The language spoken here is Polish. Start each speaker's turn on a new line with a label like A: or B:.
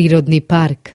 A: Prirodni park.